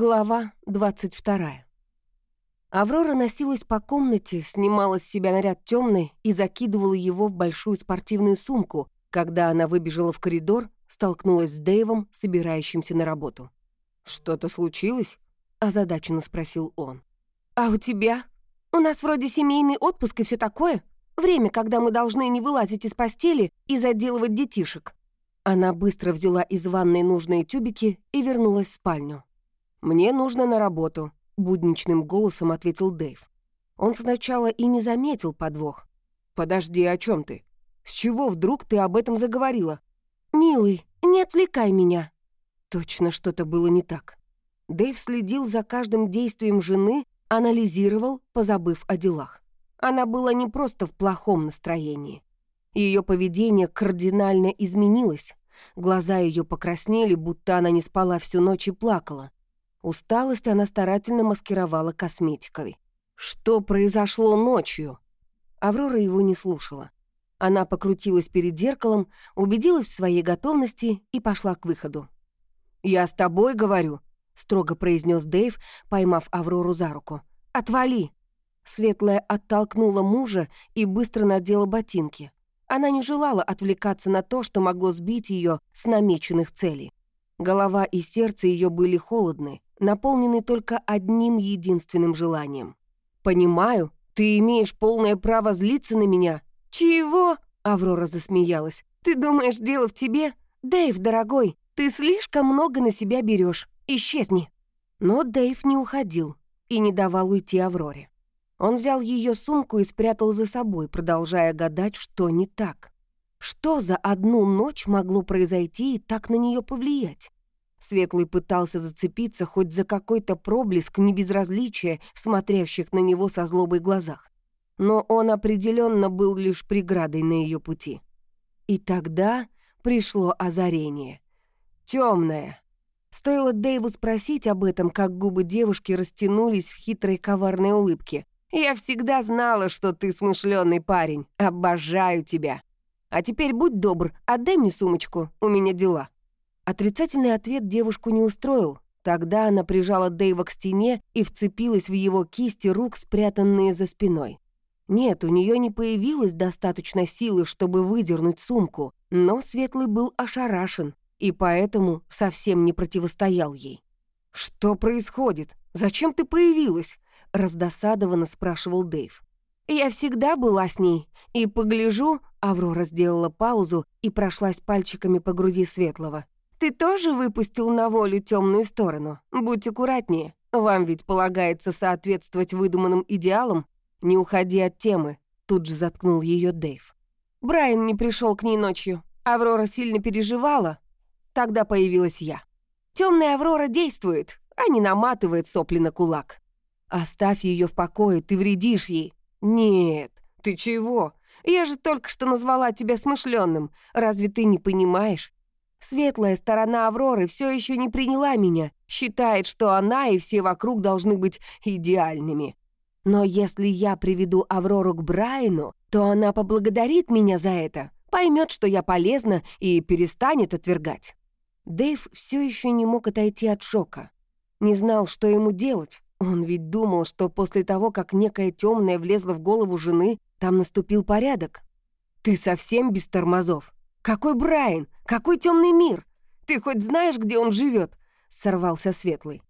Глава 22. Аврора носилась по комнате, снимала с себя наряд темный и закидывала его в большую спортивную сумку, когда она выбежала в коридор, столкнулась с Дэйвом, собирающимся на работу. «Что-то случилось?» — озадаченно спросил он. «А у тебя? У нас вроде семейный отпуск и все такое. Время, когда мы должны не вылазить из постели и заделывать детишек». Она быстро взяла из ванной нужные тюбики и вернулась в спальню. «Мне нужно на работу», — будничным голосом ответил Дэйв. Он сначала и не заметил подвох. «Подожди, о чем ты? С чего вдруг ты об этом заговорила?» «Милый, не отвлекай меня». Точно что-то было не так. Дэйв следил за каждым действием жены, анализировал, позабыв о делах. Она была не просто в плохом настроении. Ее поведение кардинально изменилось. Глаза ее покраснели, будто она не спала всю ночь и плакала. Усталость она старательно маскировала косметикой. Что произошло ночью? Аврора его не слушала. Она покрутилась перед зеркалом, убедилась в своей готовности и пошла к выходу. «Я с тобой говорю», — строго произнес Дэйв, поймав Аврору за руку. «Отвали!» Светлая оттолкнула мужа и быстро надела ботинки. Она не желала отвлекаться на то, что могло сбить ее с намеченных целей. Голова и сердце ее были холодны, наполнены только одним единственным желанием. «Понимаю, ты имеешь полное право злиться на меня». «Чего?» — Аврора засмеялась. «Ты думаешь, дело в тебе? Дэйв, дорогой, ты слишком много на себя берешь. Исчезни». Но Дэйв не уходил и не давал уйти Авроре. Он взял ее сумку и спрятал за собой, продолжая гадать, что не так. Что за одну ночь могло произойти и так на нее повлиять? Светлый пытался зацепиться хоть за какой-то проблеск небезразличия в смотрящих на него со злобой глазах. Но он определенно был лишь преградой на ее пути. И тогда пришло озарение. Темное. Стоило Дэйву спросить об этом, как губы девушки растянулись в хитрой коварной улыбке. «Я всегда знала, что ты смышленый парень. Обожаю тебя. А теперь будь добр, отдай мне сумочку, у меня дела». Отрицательный ответ девушку не устроил. Тогда она прижала Дэйва к стене и вцепилась в его кисти рук, спрятанные за спиной. Нет, у нее не появилось достаточно силы, чтобы выдернуть сумку, но Светлый был ошарашен и поэтому совсем не противостоял ей. «Что происходит? Зачем ты появилась?» — раздосадованно спрашивал Дэйв. «Я всегда была с ней, и погляжу...» Аврора сделала паузу и прошлась пальчиками по груди Светлого. Ты тоже выпустил на волю темную сторону? Будь аккуратнее. Вам ведь полагается соответствовать выдуманным идеалам. Не уходи от темы. Тут же заткнул ее Дэйв. Брайан не пришел к ней ночью. Аврора сильно переживала. Тогда появилась я. Темная Аврора действует, а не наматывает сопли на кулак. Оставь ее в покое, ты вредишь ей. Нет, ты чего? Я же только что назвала тебя смышленным. Разве ты не понимаешь? Светлая сторона Авроры все еще не приняла меня, считает, что она и все вокруг должны быть идеальными. Но если я приведу Аврору к Брайану, то она поблагодарит меня за это, поймет, что я полезна и перестанет отвергать. Дэйв все еще не мог отойти от шока. Не знал, что ему делать. Он ведь думал, что после того, как некая темная влезла в голову жены, там наступил порядок. «Ты совсем без тормозов?» «Какой Брайан? Какой темный мир? Ты хоть знаешь, где он живет? сорвался Светлый.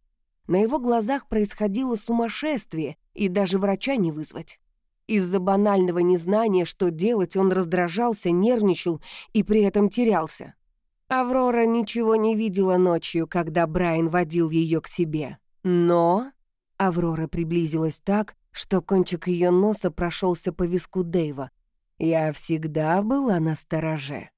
На его глазах происходило сумасшествие, и даже врача не вызвать. Из-за банального незнания, что делать, он раздражался, нервничал и при этом терялся. Аврора ничего не видела ночью, когда Брайан водил ее к себе. Но Аврора приблизилась так, что кончик ее носа прошелся по виску Дэйва. Я всегда была на стороже.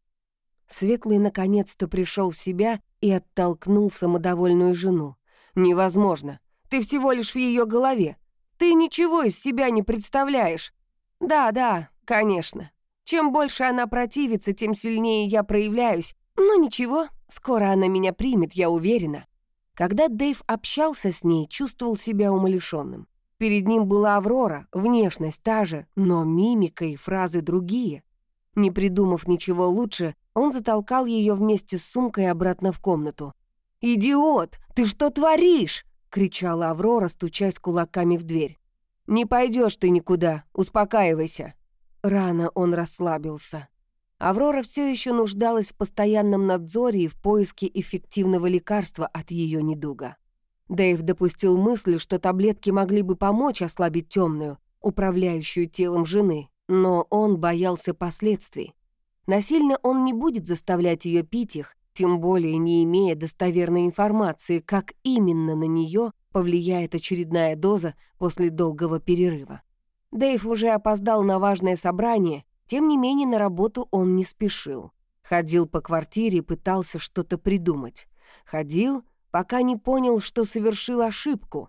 Светлый наконец-то пришел в себя и оттолкнул самодовольную жену. «Невозможно. Ты всего лишь в ее голове. Ты ничего из себя не представляешь». «Да, да, конечно. Чем больше она противится, тем сильнее я проявляюсь. Но ничего, скоро она меня примет, я уверена». Когда Дэйв общался с ней, чувствовал себя умалишенным. Перед ним была Аврора, внешность та же, но мимика и фразы другие. Не придумав ничего лучше, он затолкал ее вместе с сумкой обратно в комнату. «Идиот! Ты что творишь?» — кричала Аврора, стучась кулаками в дверь. «Не пойдешь ты никуда, успокаивайся». Рано он расслабился. Аврора все еще нуждалась в постоянном надзоре и в поиске эффективного лекарства от ее недуга. Дэйв допустил мысль, что таблетки могли бы помочь ослабить темную, управляющую телом жены, но он боялся последствий. Насильно он не будет заставлять ее пить их, тем более не имея достоверной информации, как именно на нее повлияет очередная доза после долгого перерыва. Дэйв уже опоздал на важное собрание, тем не менее на работу он не спешил. Ходил по квартире и пытался что-то придумать. Ходил, пока не понял, что совершил ошибку.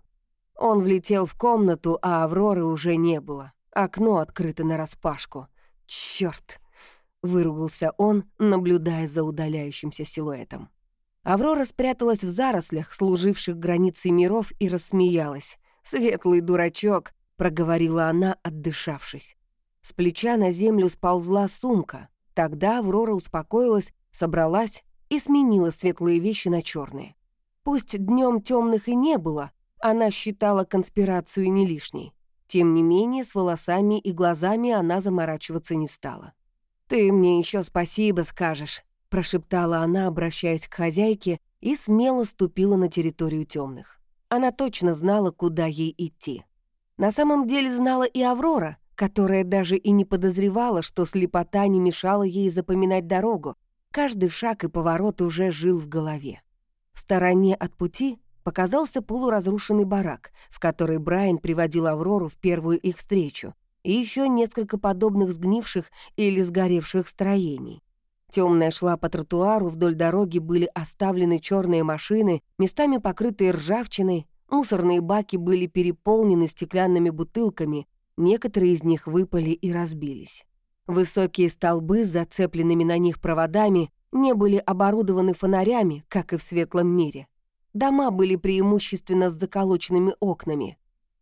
Он влетел в комнату, а Авроры уже не было. Окно открыто нараспашку. Чёрт! Выругался он, наблюдая за удаляющимся силуэтом. Аврора спряталась в зарослях, служивших границей миров, и рассмеялась. «Светлый дурачок», — проговорила она, отдышавшись. С плеча на землю сползла сумка. Тогда Аврора успокоилась, собралась и сменила светлые вещи на черные. Пусть днем темных и не было, она считала конспирацию не лишней. Тем не менее, с волосами и глазами она заморачиваться не стала. «Ты мне еще спасибо скажешь», — прошептала она, обращаясь к хозяйке, и смело ступила на территорию темных. Она точно знала, куда ей идти. На самом деле знала и Аврора, которая даже и не подозревала, что слепота не мешала ей запоминать дорогу. Каждый шаг и поворот уже жил в голове. В стороне от пути показался полуразрушенный барак, в который Брайан приводил Аврору в первую их встречу, и еще несколько подобных сгнивших или сгоревших строений. Темная шла по тротуару, вдоль дороги были оставлены черные машины, местами покрытые ржавчиной, мусорные баки были переполнены стеклянными бутылками, некоторые из них выпали и разбились. Высокие столбы с зацепленными на них проводами не были оборудованы фонарями, как и в светлом мире. Дома были преимущественно с заколоченными окнами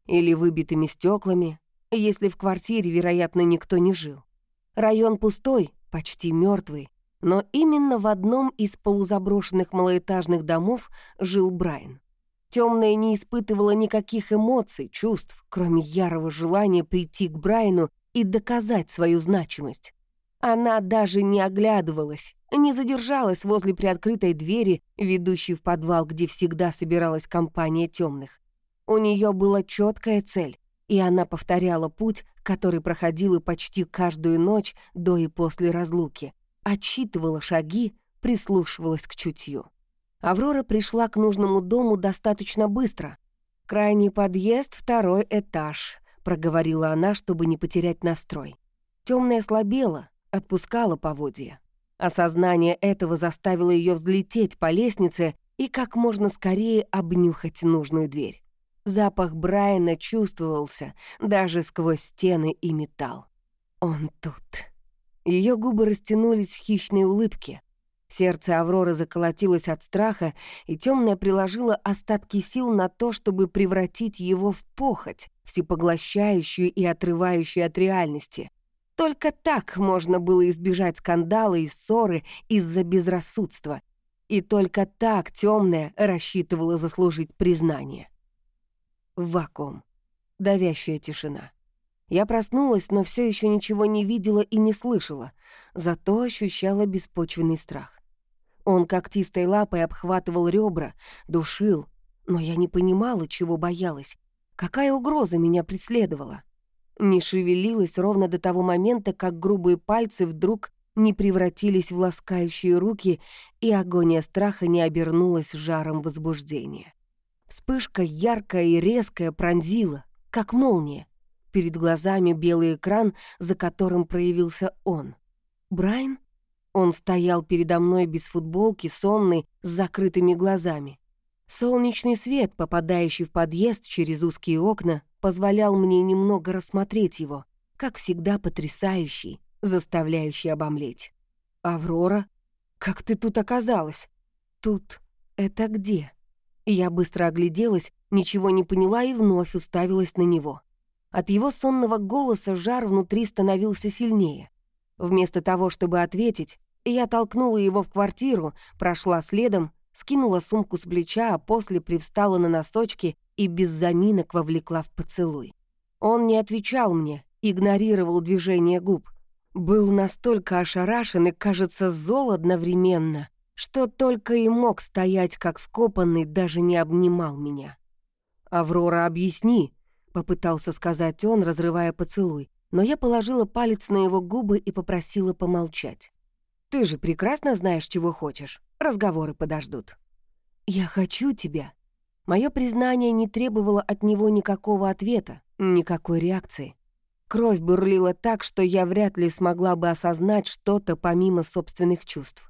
или выбитыми стеклами, если в квартире, вероятно, никто не жил. Район пустой, почти мертвый, но именно в одном из полузаброшенных малоэтажных домов жил Брайан. Темная не испытывала никаких эмоций, чувств, кроме ярого желания прийти к Брайану и доказать свою значимость. Она даже не оглядывалась, не задержалась возле приоткрытой двери, ведущей в подвал, где всегда собиралась компания темных. У нее была четкая цель и она повторяла путь, который проходила почти каждую ночь до и после разлуки, отсчитывала шаги, прислушивалась к чутью. Аврора пришла к нужному дому достаточно быстро. «Крайний подъезд, второй этаж», — проговорила она, чтобы не потерять настрой. Темная слабела, отпускала поводья. Осознание этого заставило ее взлететь по лестнице и как можно скорее обнюхать нужную дверь. Запах Брайана чувствовался даже сквозь стены и металл. Он тут. Ее губы растянулись в хищной улыбке. Сердце Авроры заколотилось от страха, и темная приложила остатки сил на то, чтобы превратить его в похоть, всепоглощающую и отрывающую от реальности. Только так можно было избежать скандала и ссоры из-за безрассудства. И только так темная рассчитывала заслужить признание. Вакуум. Давящая тишина. Я проснулась, но все еще ничего не видела и не слышала, зато ощущала беспочвенный страх. Он когтистой лапой обхватывал ребра, душил, но я не понимала, чего боялась. Какая угроза меня преследовала? Не шевелилась ровно до того момента, как грубые пальцы вдруг не превратились в ласкающие руки, и агония страха не обернулась жаром возбуждения. Вспышка яркая и резкая пронзила, как молния. Перед глазами белый экран, за которым проявился он. Брайан? Он стоял передо мной без футболки, сонный, с закрытыми глазами. Солнечный свет, попадающий в подъезд через узкие окна, позволял мне немного рассмотреть его, как всегда потрясающий, заставляющий обомлеть. «Аврора? Как ты тут оказалась?» «Тут? Это где?» Я быстро огляделась, ничего не поняла и вновь уставилась на него. От его сонного голоса жар внутри становился сильнее. Вместо того, чтобы ответить, я толкнула его в квартиру, прошла следом, скинула сумку с плеча, а после привстала на носочки и без заминок вовлекла в поцелуй. Он не отвечал мне, игнорировал движение губ. Был настолько ошарашен и, кажется, зол одновременно, что только и мог стоять, как вкопанный, даже не обнимал меня. «Аврора, объясни», — попытался сказать он, разрывая поцелуй, но я положила палец на его губы и попросила помолчать. «Ты же прекрасно знаешь, чего хочешь. Разговоры подождут». «Я хочу тебя». Мое признание не требовало от него никакого ответа, никакой реакции. Кровь бурлила так, что я вряд ли смогла бы осознать что-то помимо собственных чувств.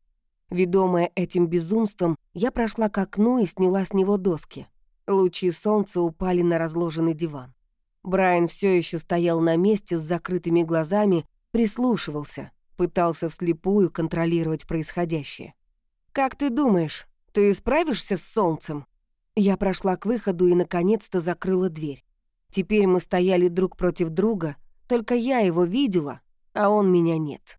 Ведомая этим безумством, я прошла к окну и сняла с него доски. Лучи солнца упали на разложенный диван. Брайан все еще стоял на месте с закрытыми глазами, прислушивался, пытался вслепую контролировать происходящее. «Как ты думаешь, ты справишься с солнцем?» Я прошла к выходу и, наконец-то, закрыла дверь. Теперь мы стояли друг против друга, только я его видела, а он меня нет.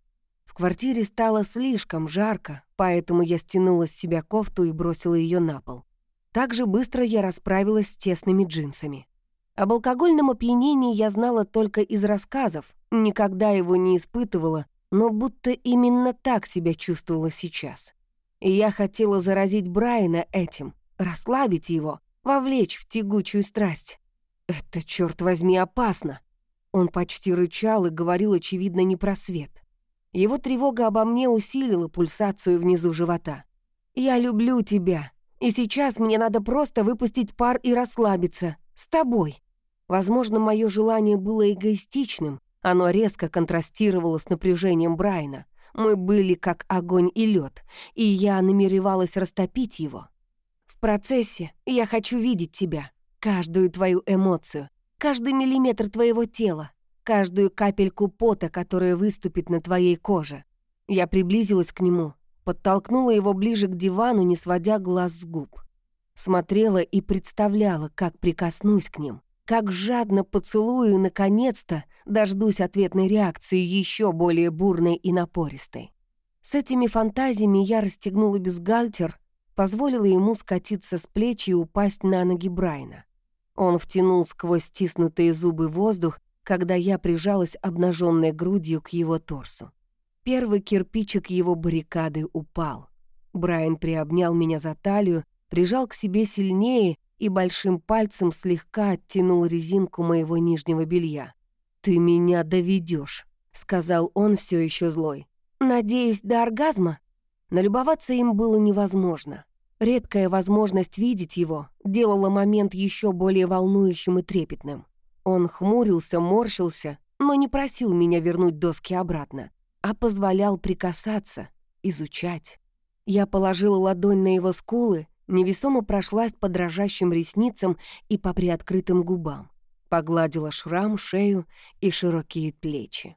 Квартире стало слишком жарко, поэтому я стянула с себя кофту и бросила ее на пол. Так же быстро я расправилась с тесными джинсами. Об алкогольном опьянении я знала только из рассказов, никогда его не испытывала, но будто именно так себя чувствовала сейчас. И я хотела заразить Брайана этим, расслабить его, вовлечь в тягучую страсть. Это, черт возьми, опасно. Он почти рычал и говорил, очевидно, не про свет. Его тревога обо мне усилила пульсацию внизу живота. «Я люблю тебя, и сейчас мне надо просто выпустить пар и расслабиться. С тобой». Возможно, мое желание было эгоистичным, оно резко контрастировало с напряжением Брайна. Мы были как огонь и лед, и я намеревалась растопить его. В процессе я хочу видеть тебя, каждую твою эмоцию, каждый миллиметр твоего тела, каждую капельку пота, которая выступит на твоей коже. Я приблизилась к нему, подтолкнула его ближе к дивану, не сводя глаз с губ. Смотрела и представляла, как прикоснусь к ним, как жадно поцелую и, наконец-то, дождусь ответной реакции еще более бурной и напористой. С этими фантазиями я расстегнула бюстгальтер, позволила ему скатиться с плеч и упасть на ноги Брайна. Он втянул сквозь стиснутые зубы воздух, когда я прижалась обнаженной грудью к его торсу. Первый кирпичик его баррикады упал. Брайан приобнял меня за талию, прижал к себе сильнее и большим пальцем слегка оттянул резинку моего нижнего белья. «Ты меня доведешь, сказал он все еще злой. «Надеюсь, до оргазма?» Налюбоваться им было невозможно. Редкая возможность видеть его делала момент еще более волнующим и трепетным. Он хмурился, морщился, но не просил меня вернуть доски обратно, а позволял прикасаться, изучать. Я положила ладонь на его скулы, невесомо прошлась по дрожащим ресницам и по приоткрытым губам. Погладила шрам, шею и широкие плечи.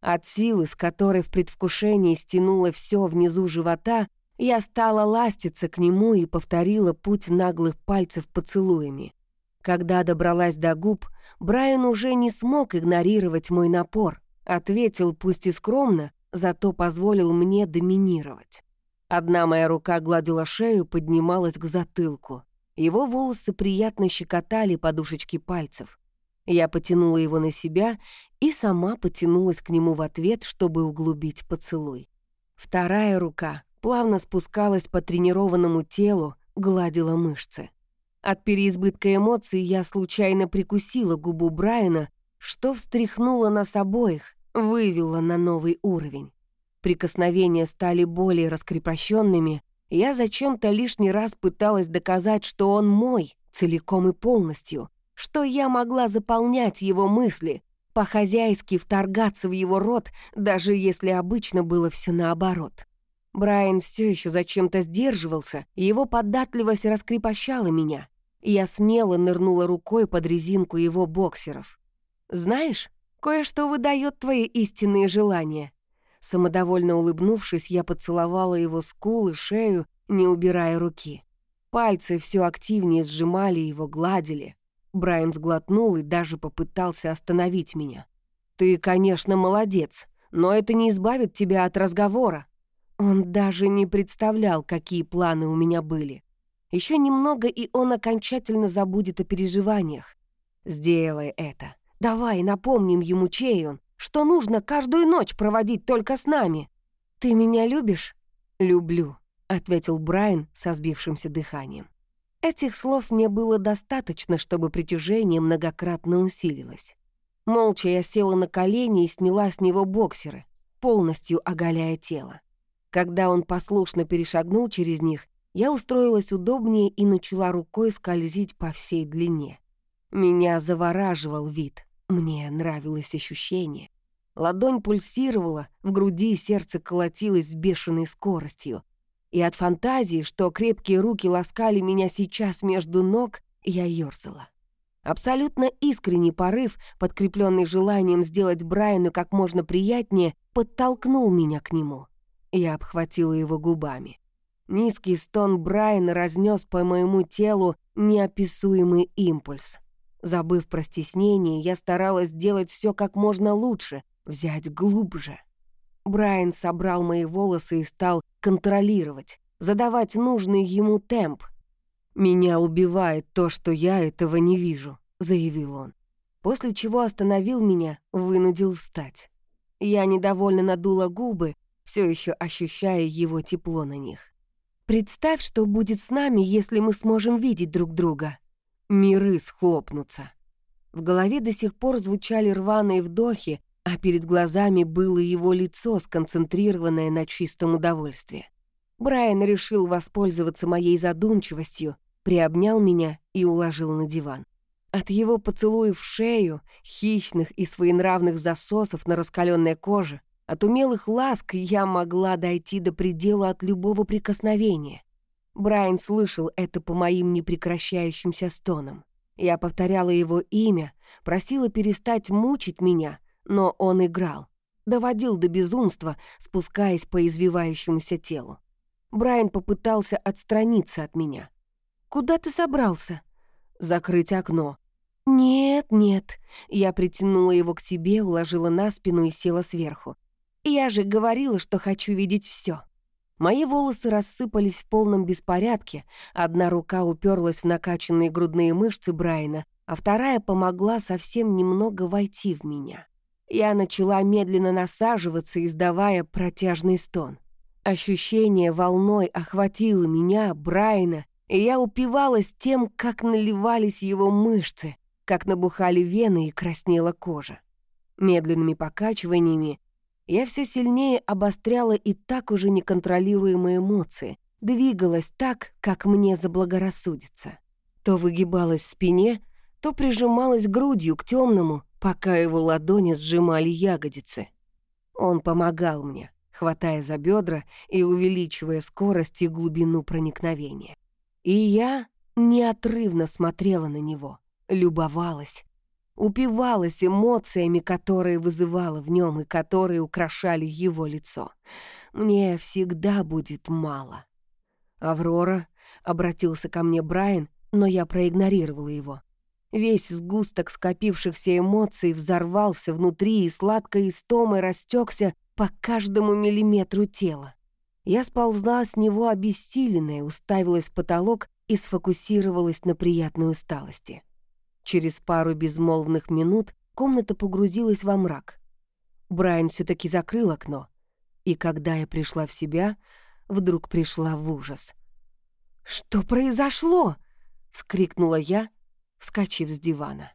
От силы, с которой в предвкушении стянуло все внизу живота, я стала ластиться к нему и повторила путь наглых пальцев поцелуями. Когда добралась до губ, Брайан уже не смог игнорировать мой напор, ответил пусть и скромно, зато позволил мне доминировать. Одна моя рука гладила шею, поднималась к затылку. Его волосы приятно щекотали подушечки пальцев. Я потянула его на себя и сама потянулась к нему в ответ, чтобы углубить поцелуй. Вторая рука плавно спускалась по тренированному телу, гладила мышцы. От переизбытка эмоций я случайно прикусила губу Брайана, что встряхнуло нас обоих, вывело на новый уровень. Прикосновения стали более раскрепощенными, я зачем-то лишний раз пыталась доказать, что он мой, целиком и полностью, что я могла заполнять его мысли, по-хозяйски вторгаться в его рот, даже если обычно было все наоборот. Брайан все еще зачем-то сдерживался, его податливость раскрепощала меня. Я смело нырнула рукой под резинку его боксеров. «Знаешь, кое-что выдает твои истинные желания», Самодовольно улыбнувшись, я поцеловала его скулы, шею, не убирая руки. Пальцы все активнее сжимали его, гладили. Брайан сглотнул и даже попытался остановить меня. «Ты, конечно, молодец, но это не избавит тебя от разговора». Он даже не представлял, какие планы у меня были. Еще немного, и он окончательно забудет о переживаниях. Сделай это. Давай напомним ему, чей он, что нужно каждую ночь проводить только с нами. Ты меня любишь? Люблю, ответил Брайан со сбившимся дыханием. Этих слов мне было достаточно, чтобы притяжение многократно усилилось. Молча я села на колени и сняла с него боксеры, полностью оголяя тело. Когда он послушно перешагнул через них, я устроилась удобнее и начала рукой скользить по всей длине. Меня завораживал вид, мне нравилось ощущение. Ладонь пульсировала, в груди сердце колотилось с бешеной скоростью. И от фантазии, что крепкие руки ласкали меня сейчас между ног, я ёрзала. Абсолютно искренний порыв, подкрепленный желанием сделать Брайану как можно приятнее, подтолкнул меня к нему. Я обхватила его губами. Низкий стон Брайана разнес по моему телу неописуемый импульс. Забыв про стеснение, я старалась сделать все как можно лучше, взять глубже. Брайан собрал мои волосы и стал контролировать, задавать нужный ему темп. «Меня убивает то, что я этого не вижу», — заявил он. После чего остановил меня, вынудил встать. Я недовольно надула губы, все еще ощущая его тепло на них. «Представь, что будет с нами, если мы сможем видеть друг друга». Миры схлопнутся. В голове до сих пор звучали рваные вдохи, а перед глазами было его лицо, сконцентрированное на чистом удовольствии. Брайан решил воспользоваться моей задумчивостью, приобнял меня и уложил на диван. От его поцелуев в шею, хищных и своенравных засосов на раскаленной коже, от умелых ласк я могла дойти до предела от любого прикосновения. Брайан слышал это по моим непрекращающимся стонам. Я повторяла его имя, просила перестать мучить меня, но он играл, доводил до безумства, спускаясь по извивающемуся телу. Брайан попытался отстраниться от меня. «Куда ты собрался?» «Закрыть окно». «Нет, нет». Я притянула его к себе, уложила на спину и села сверху. Я же говорила, что хочу видеть все. Мои волосы рассыпались в полном беспорядке, одна рука уперлась в накачанные грудные мышцы Брайана, а вторая помогла совсем немного войти в меня. Я начала медленно насаживаться, издавая протяжный стон. Ощущение волной охватило меня, Брайана, и я упивалась тем, как наливались его мышцы, как набухали вены и краснела кожа. Медленными покачиваниями я все сильнее обостряла и так уже неконтролируемые эмоции, двигалась так, как мне заблагорассудится. То выгибалась в спине, то прижималась грудью к темному, пока его ладони сжимали ягодицы. Он помогал мне, хватая за бедра и увеличивая скорость и глубину проникновения. И я неотрывно смотрела на него, любовалась, упивалась эмоциями, которые вызывала в нем и которые украшали его лицо. Мне всегда будет мало. «Аврора», — обратился ко мне Брайан, но я проигнорировала его. Весь сгусток скопившихся эмоций взорвался внутри и сладкой истомой растекся по каждому миллиметру тела. Я сползла с него обессиленная, уставилась в потолок и сфокусировалась на приятной усталости. Через пару безмолвных минут комната погрузилась во мрак. Брайан все таки закрыл окно, и когда я пришла в себя, вдруг пришла в ужас. «Что произошло?» — вскрикнула я, вскочив с дивана.